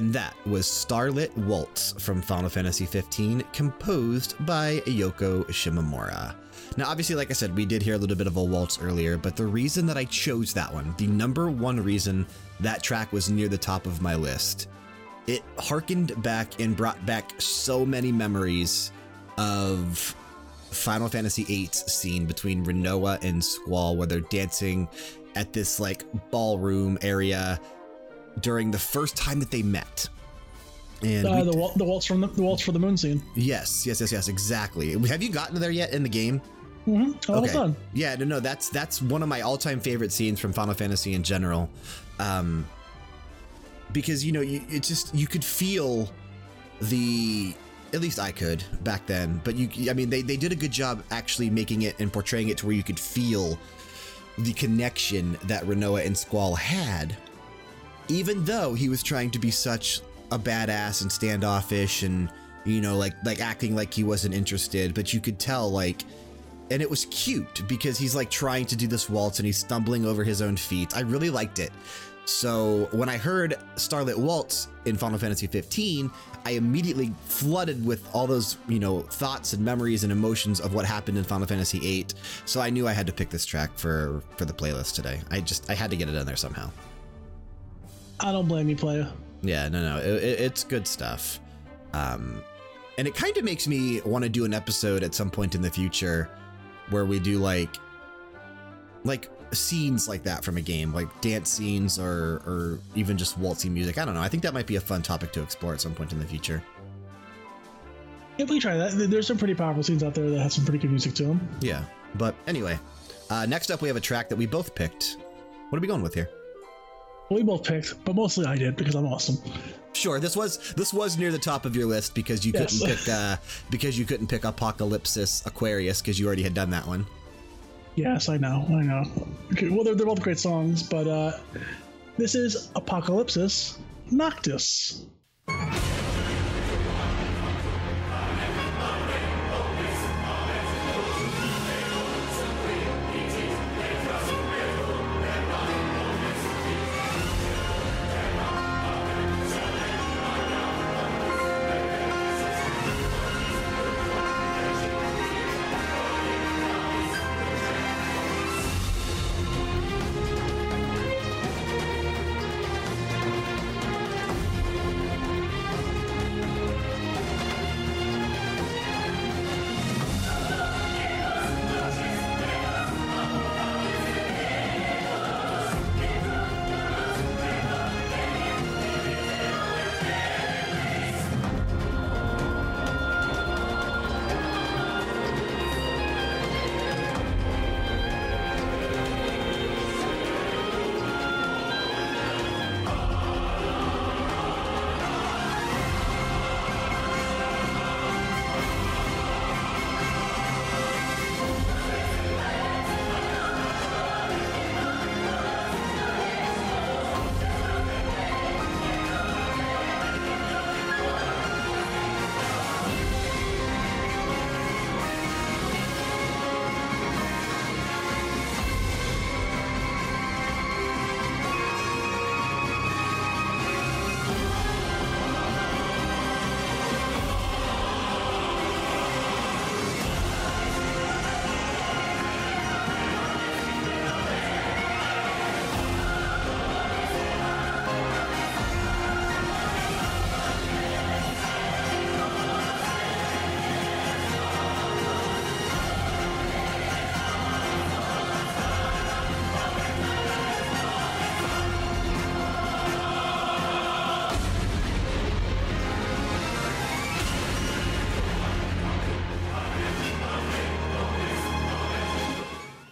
A: And that was Starlit Waltz from Final Fantasy 15, composed by Yoko Shimomura. Now, obviously, like I said, we did hear a little bit of a waltz earlier, but the reason that I chose that one, the number one reason that track was near the top of my list, it harkened back and brought back so many memories of Final Fantasy VIII's scene between Rinoa and Squall, where they're dancing at this like ballroom area during the first time that they met. And
B: uh,
A: we-
B: the, wal- the waltz from the, the waltz for the moon scene.
A: yes, yes, yes, yes, exactly. Have you gotten there yet in the game?
B: hmm All done.
A: Yeah, no, no, that's that's one of my all-time favorite scenes from Final Fantasy in general, um, because you know, you, it just you could feel the. At least I could back then, but you, I mean, they, they did a good job actually making it and portraying it to where you could feel the connection that Rinoa and Squall had, even though he was trying to be such a badass and standoffish and you know like like acting like he wasn't interested, but you could tell like and it was cute because he's like trying to do this waltz and he's stumbling over his own feet. I really liked it. So when I heard Starlit Waltz in Final Fantasy 15, I immediately flooded with all those, you know, thoughts and memories and emotions of what happened in Final Fantasy 8. So I knew I had to pick this track for for the playlist today. I just I had to get it in there somehow.
B: I don't blame you, player.
A: Yeah, no, no, it, it- it's good stuff. Um, and it kind of makes me want to do an episode at some point in the future where we do like, like scenes like that from a game, like dance scenes or, or even just waltzing music. I don't know. I think that might be a fun topic to explore at some point in the future.
B: Yeah, we try that. There's some pretty powerful scenes out there that have some pretty good music to them.
A: Yeah. But anyway, uh, next up, we have a track that we both picked. What are we going with here?
B: We both picked, but mostly I did because I'm awesome.
A: Sure, this was this was near the top of your list because you
B: Yes.
A: couldn't pick uh, because you couldn't pick Apocalypsis Aquarius because you already had done that one.
B: Yes, I know, I know. Okay, well, they're, they're both great songs, but uh, this is Apocalypsis Noctis.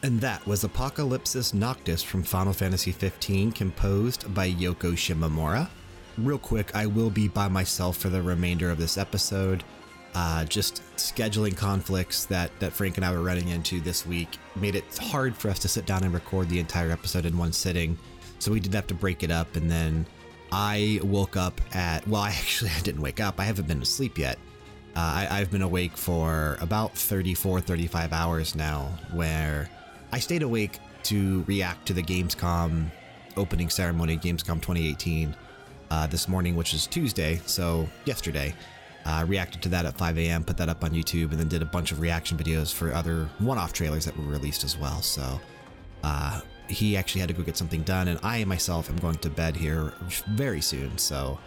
A: And that was Apocalypsis Noctis from Final Fantasy XV, composed by Yoko Shimomura. Real quick, I will be by myself for the remainder of this episode. Uh, just scheduling conflicts that, that Frank and I were running into this week made it hard for us to sit down and record the entire episode in one sitting. So we did have to break it up. And then I woke up at, well, I actually I didn't wake up. I haven't been asleep yet. Uh, I, I've been awake for about 34, 35 hours now, where I stayed awake to react to the Gamescom opening ceremony, Gamescom 2018, uh, this morning, which is Tuesday, so yesterday. Uh, reacted to that at 5 a.m., put that up on YouTube, and then did a bunch of reaction videos for other one off trailers that were released as well. So uh, he actually had to go get something done, and I myself am going to bed here very soon. So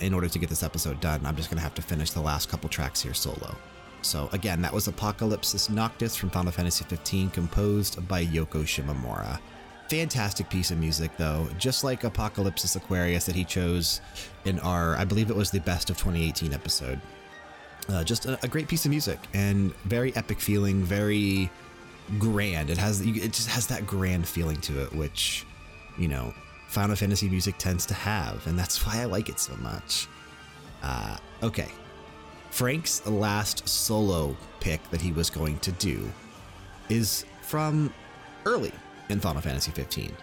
A: in order to get this episode done, I'm just going to have to finish the last couple tracks here solo. So again, that was Apocalypsis Noctis from Final Fantasy XV, composed by Yoko Shimomura. Fantastic piece of music, though, just like Apocalypsis Aquarius that he chose in our, I believe it was the best of 2018 episode. Uh, just a, a great piece of music and very epic feeling, very grand. It has, it just has that grand feeling to it, which, you know, Final Fantasy music tends to have, and that's why I like it so much. Uh, okay, Frank's last solo pick that he was going to do is from early in Final Fantasy 15.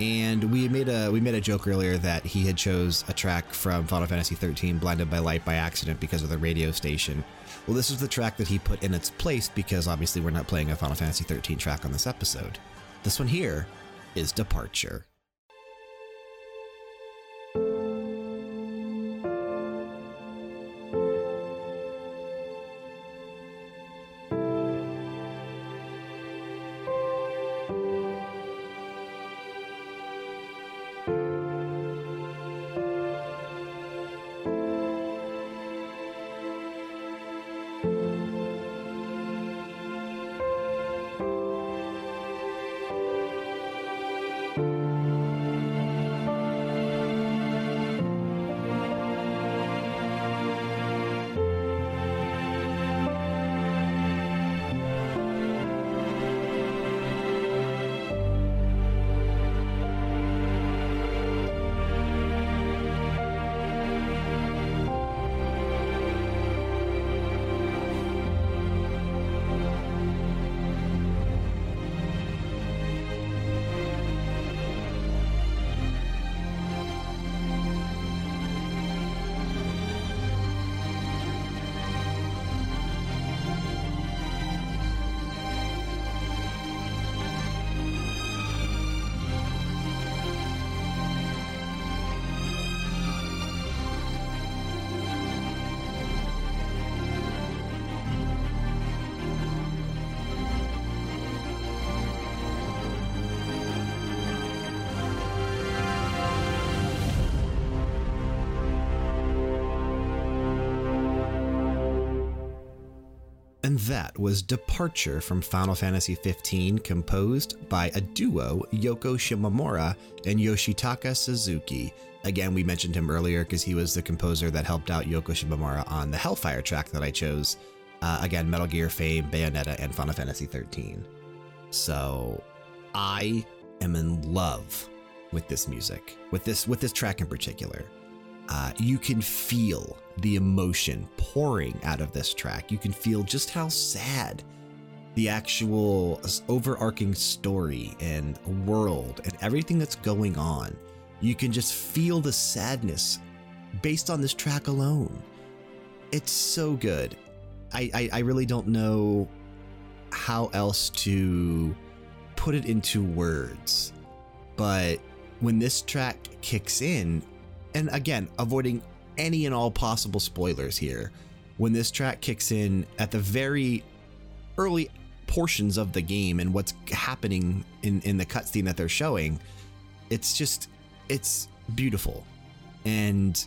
A: And we made a we made a joke earlier that he had chose a track from Final Fantasy 13 Blinded by Light by accident because of the radio station. Well, this is the track that he put in its place because obviously we're not playing a Final Fantasy 13 track on this episode. This one here is Departure. And that was Departure from Final Fantasy XV, composed by a duo, Yoko Shimomura and Yoshitaka Suzuki. Again, we mentioned him earlier because he was the composer that helped out Yoko Shimomura on the Hellfire track that I chose. Uh, again, Metal Gear fame, Bayonetta, and Final Fantasy XIII. So I am in love with this music, with this with this track in particular. Uh, you can feel the emotion pouring out of this track. You can feel just how sad the actual overarching story and world and everything that's going on. You can just feel the sadness based on this track alone. It's so good. I, I, I really don't know how else to put it into words. But when this track kicks in, and again, avoiding any and all possible spoilers here, when this track kicks in at the very early portions of the game and what's happening in, in the cutscene that they're showing, it's just, it's beautiful. And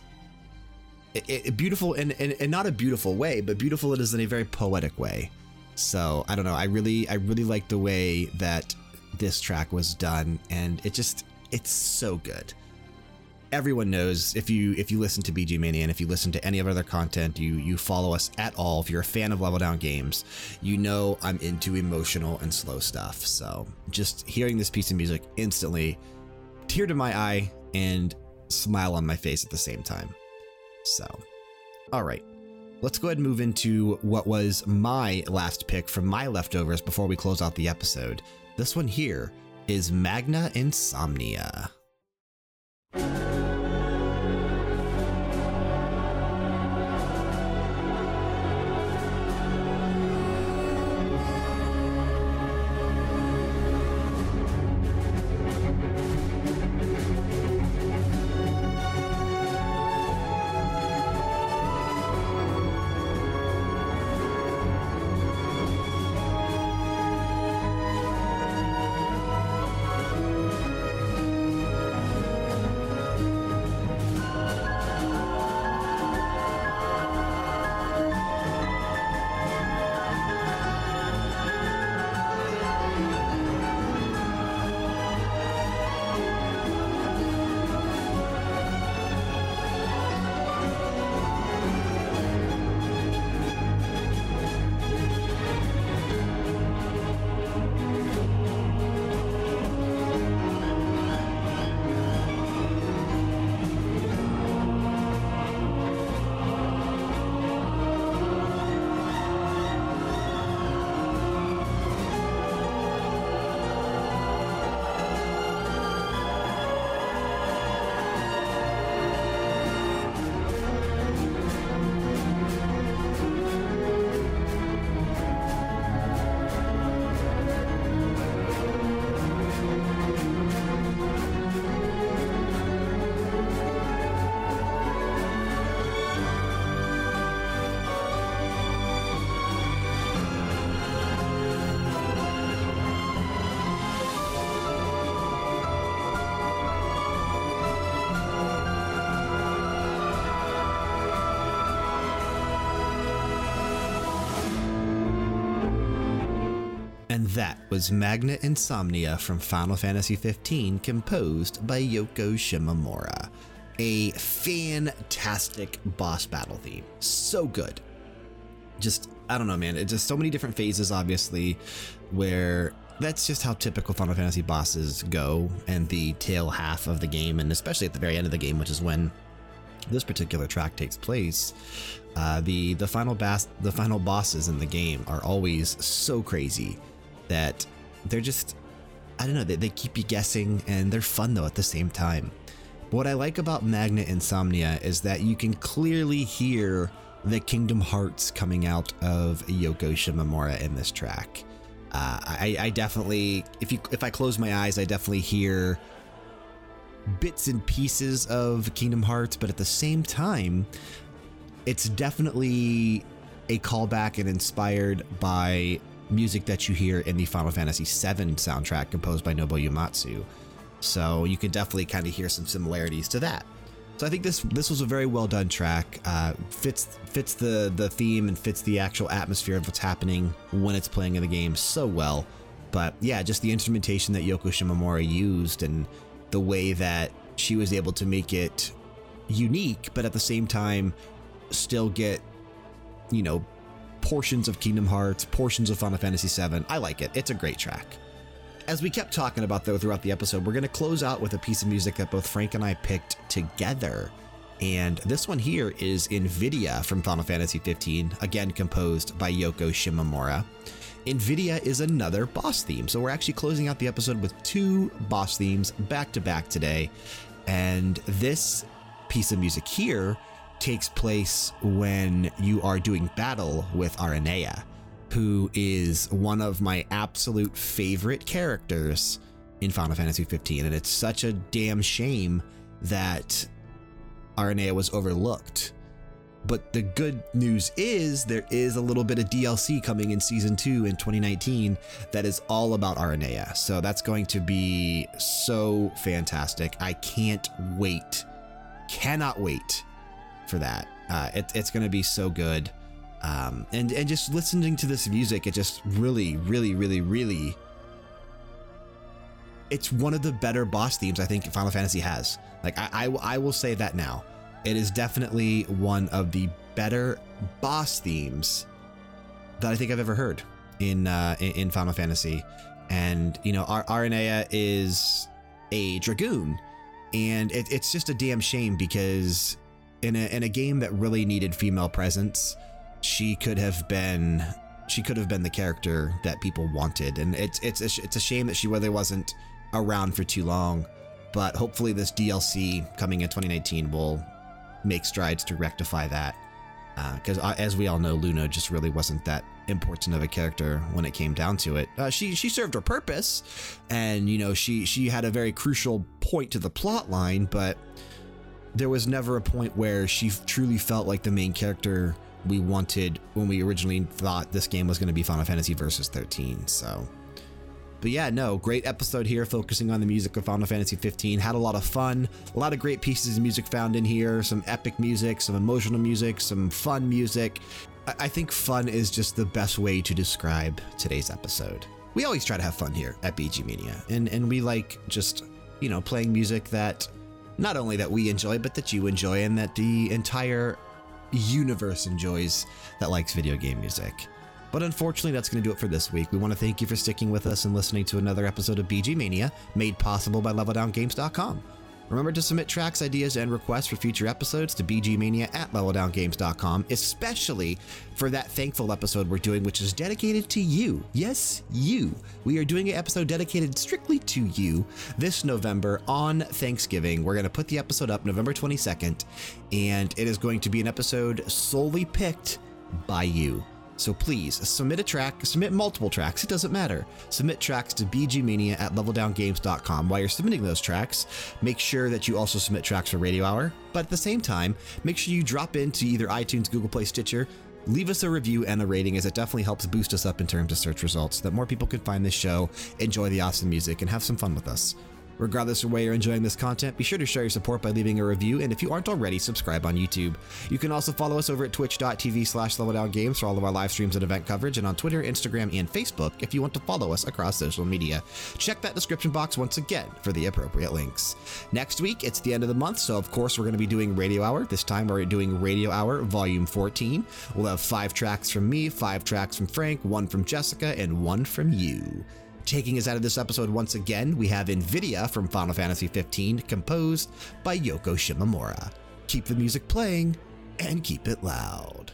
A: it, it, beautiful in, in, in not a beautiful way, but beautiful it is in a very poetic way. So I don't know. I really, I really like the way that this track was done, and it just, it's so good. Everyone knows if you if you listen to BG Mania and if you listen to any of our other content, you you follow us at all. If you're a fan of Level Down Games, you know I'm into emotional and slow stuff. So just hearing this piece of music instantly, tear to my eye and smile on my face at the same time. So, all right. Let's go ahead and move into what was my last pick from my leftovers before we close out the episode. This one here is Magna Insomnia. Was Magna Insomnia from Final Fantasy XV, composed by Yoko Shimomura. A fantastic boss battle theme. So good. Just, I don't know, man. It's just so many different phases, obviously, where that's just how typical Final Fantasy bosses go, and the tail half of the game, and especially at the very end of the game, which is when this particular track takes place. Uh, the the final boss the final bosses in the game are always so crazy that they're just, I don't know, they, they keep you guessing and they're fun though at the same time. What I like about Magna Insomnia is that you can clearly hear the Kingdom Hearts coming out of Yoko Shimomura in this track. Uh, I, I definitely, if you if I close my eyes, I definitely hear bits and pieces of Kingdom Hearts, but at the same time, it's definitely a callback and inspired by music that you hear in the Final Fantasy VII soundtrack composed by Nobuo Uematsu. So you can definitely kind of hear some similarities to that. So I think this this was a very well done track. Uh, fits fits the the theme and fits the actual atmosphere of what's happening when it's playing in the game so well. But yeah, just the instrumentation that Yoko Shimomura used and the way that she was able to make it unique, but at the same time still get you know portions of Kingdom Hearts, portions of Final Fantasy VII. I like it. It's a great track. As we kept talking about, though, throughout the episode, we're going to close out with a piece of music that both Frank and I picked together. And this one here is Invidia from Final Fantasy 15, again composed by Yoko Shimomura. Invidia is another boss theme. So we're actually closing out the episode with two boss themes back to back today. And this piece of music here takes place when you are doing battle with Aranea who is one of my absolute favorite characters in Final Fantasy 15. And it's such a damn shame that Aranea was overlooked. But the good news is there is a little bit of DLC coming in season two in 2019 that is all about Aranea. So that's going to be so fantastic. I can't wait. Cannot wait for that. Uh, it, it's going to be so good. Um, and, and just listening to this music, it just really, really, really, really. It's one of the better boss themes I think Final Fantasy has. Like, I, I, I will say that now. It is definitely one of the better boss themes that I think I've ever heard in, uh, in, in Final Fantasy. And, you know, Ar Aranea is a Dragoon. And it, it's just a damn shame because in a, in a game that really needed female presence, she could have been she could have been the character that people wanted. And it's it's a, it's a shame that she really wasn't around for too long but hopefully this DLC coming in 2019 will make strides to rectify that. Because uh, as we all know Luna just really wasn't that important of a character when it came down to it. Uh, she she served her purpose and you know she she had a very crucial point to the plot line but there was never a point where she truly felt like the main character we wanted when we originally thought this game was going to be Final Fantasy Versus 13. So, but yeah, no, great episode here focusing on the music of Final Fantasy 15. Had a lot of fun, a lot of great pieces of music found in here, some epic music, some emotional music, some fun music. I think fun is just the best way to describe today's episode. We always try to have fun here at BG Mania, and, and we like just, you know, playing music that not only that we enjoy, but that you enjoy, and that the entire universe enjoys that likes video game music. But unfortunately, that's going to do it for this week. We want to thank you for sticking with us and listening to another episode of BG Mania, made possible by LevelDownGames.com. Remember to submit tracks, ideas, and requests for future episodes to bgmania at leveldowngames.com, especially for that thankful episode we're doing, which is dedicated to you. Yes, you. We are doing an episode dedicated strictly to you this November on Thanksgiving. We're going to put the episode up November 22nd, and it is going to be an episode solely picked by you. So please submit a track, submit multiple tracks, it doesn't matter. Submit tracks to bgmania at leveldowngames.com. While you're submitting those tracks, make sure that you also submit tracks for Radio Hour. But at the same time, make sure you drop into either iTunes, Google Play, Stitcher, leave us a review and a rating as it definitely helps boost us up in terms of search results so that more people can find this show, enjoy the awesome music, and have some fun with us. Regardless of where you're enjoying this content, be sure to show your support by leaving a review, and if you aren't already, subscribe on YouTube. You can also follow us over at twitch.tv slash leveldowngames for all of our live streams and event coverage, and on Twitter, Instagram, and Facebook if you want to follow us across social media. Check that description box once again for the appropriate links. Next week, it's the end of the month, so of course we're going to be doing Radio Hour. This time we're doing Radio Hour Volume 14. We'll have five tracks from me, five tracks from Frank, one from Jessica, and one from you. Taking us out of this episode once again, we have Invidia from Final Fantasy XV, composed by Yoko Shimomura. Keep the music playing and keep it loud.